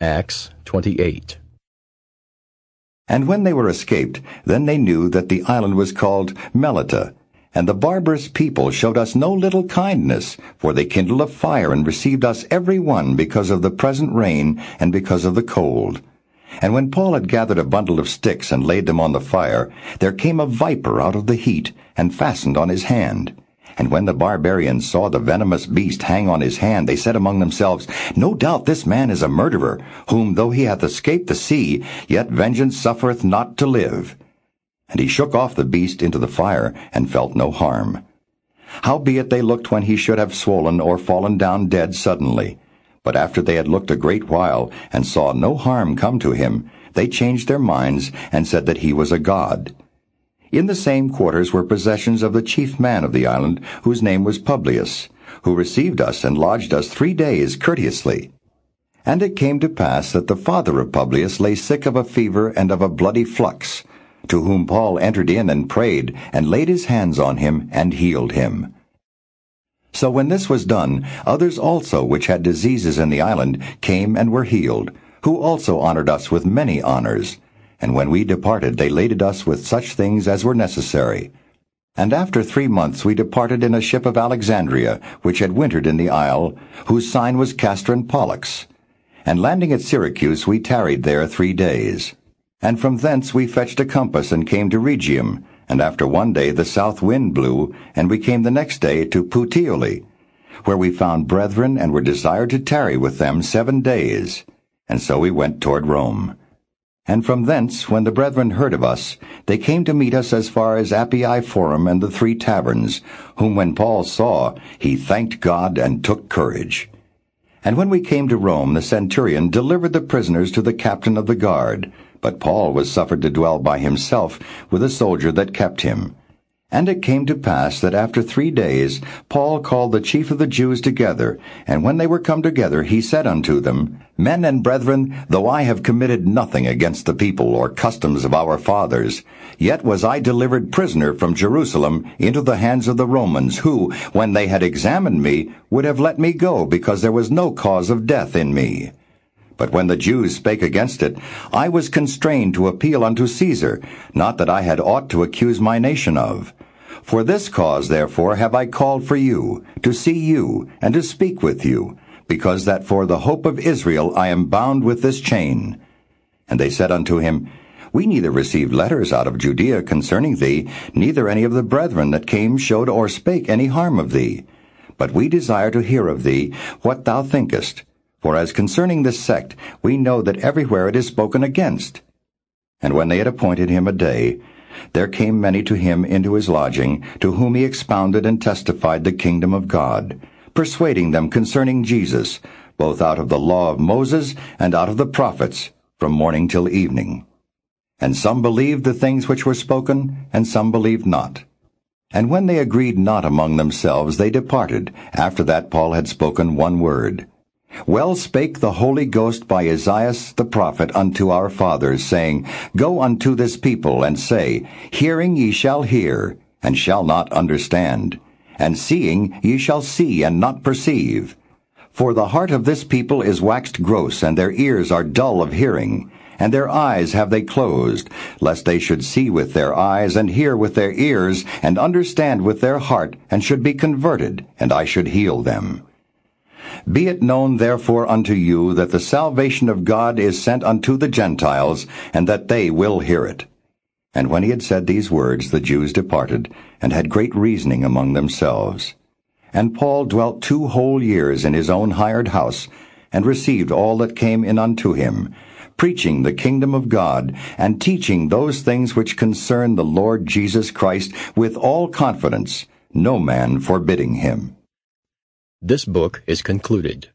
Acts 28. And when they were escaped, then they knew that the island was called Melita. And the barbarous people showed us no little kindness, for they kindled a fire and received us every one because of the present rain and because of the cold. And when Paul had gathered a bundle of sticks and laid them on the fire, there came a viper out of the heat and fastened on his hand. And when the barbarians saw the venomous beast hang on his hand, they said among themselves, No doubt this man is a murderer, whom though he hath escaped the sea, yet vengeance suffereth not to live. And he shook off the beast into the fire, and felt no harm. Howbeit they looked when he should have swollen or fallen down dead suddenly. But after they had looked a great while, and saw no harm come to him, they changed their minds, and said that he was a god. In the same quarters were possessions of the chief man of the island, whose name was Publius, who received us and lodged us three days courteously. And it came to pass that the father of Publius lay sick of a fever and of a bloody flux, to whom Paul entered in and prayed, and laid his hands on him, and healed him. So when this was done, others also which had diseases in the island came and were healed, who also honored us with many honors. And when we departed, they laded us with such things as were necessary. And after three months we departed in a ship of Alexandria, which had wintered in the isle, whose sign was Castor and Pollux. And landing at Syracuse, we tarried there three days. And from thence we fetched a compass and came to Rhegium. And after one day the south wind blew, and we came the next day to Puteoli, where we found brethren and were desired to tarry with them seven days. And so we went toward Rome. And from thence, when the brethren heard of us, they came to meet us as far as Appii Forum and the Three Taverns, whom when Paul saw, he thanked God and took courage. And when we came to Rome, the centurion delivered the prisoners to the captain of the guard, but Paul was suffered to dwell by himself with a soldier that kept him. And it came to pass that after three days Paul called the chief of the Jews together, and when they were come together, he said unto them, Men and brethren, though I have committed nothing against the people or customs of our fathers, yet was I delivered prisoner from Jerusalem into the hands of the Romans, who, when they had examined me, would have let me go, because there was no cause of death in me. But when the Jews spake against it, I was constrained to appeal unto Caesar, not that I had aught to accuse my nation of. For this cause, therefore, have I called for you, to see you, and to speak with you, because that for the hope of Israel I am bound with this chain. And they said unto him, We neither received letters out of Judea concerning thee, neither any of the brethren that came showed or spake any harm of thee. But we desire to hear of thee what thou thinkest. For as concerning this sect, we know that everywhere it is spoken against. And when they had appointed him a day, there came many to him into his lodging, to whom he expounded and testified the kingdom of God, persuading them concerning Jesus, both out of the law of Moses and out of the prophets, from morning till evening. And some believed the things which were spoken, and some believed not. And when they agreed not among themselves, they departed, after that Paul had spoken one word. Well spake the Holy Ghost by Esaias the prophet unto our fathers, saying, Go unto this people, and say, Hearing ye shall hear, and shall not understand, and seeing ye shall see, and not perceive. For the heart of this people is waxed gross, and their ears are dull of hearing, and their eyes have they closed, lest they should see with their eyes, and hear with their ears, and understand with their heart, and should be converted, and I should heal them. Be it known therefore unto you that the salvation of God is sent unto the Gentiles, and that they will hear it. And when he had said these words, the Jews departed, and had great reasoning among themselves. And Paul dwelt two whole years in his own hired house, and received all that came in unto him, preaching the kingdom of God, and teaching those things which concern the Lord Jesus Christ with all confidence, no man forbidding him. This book is concluded.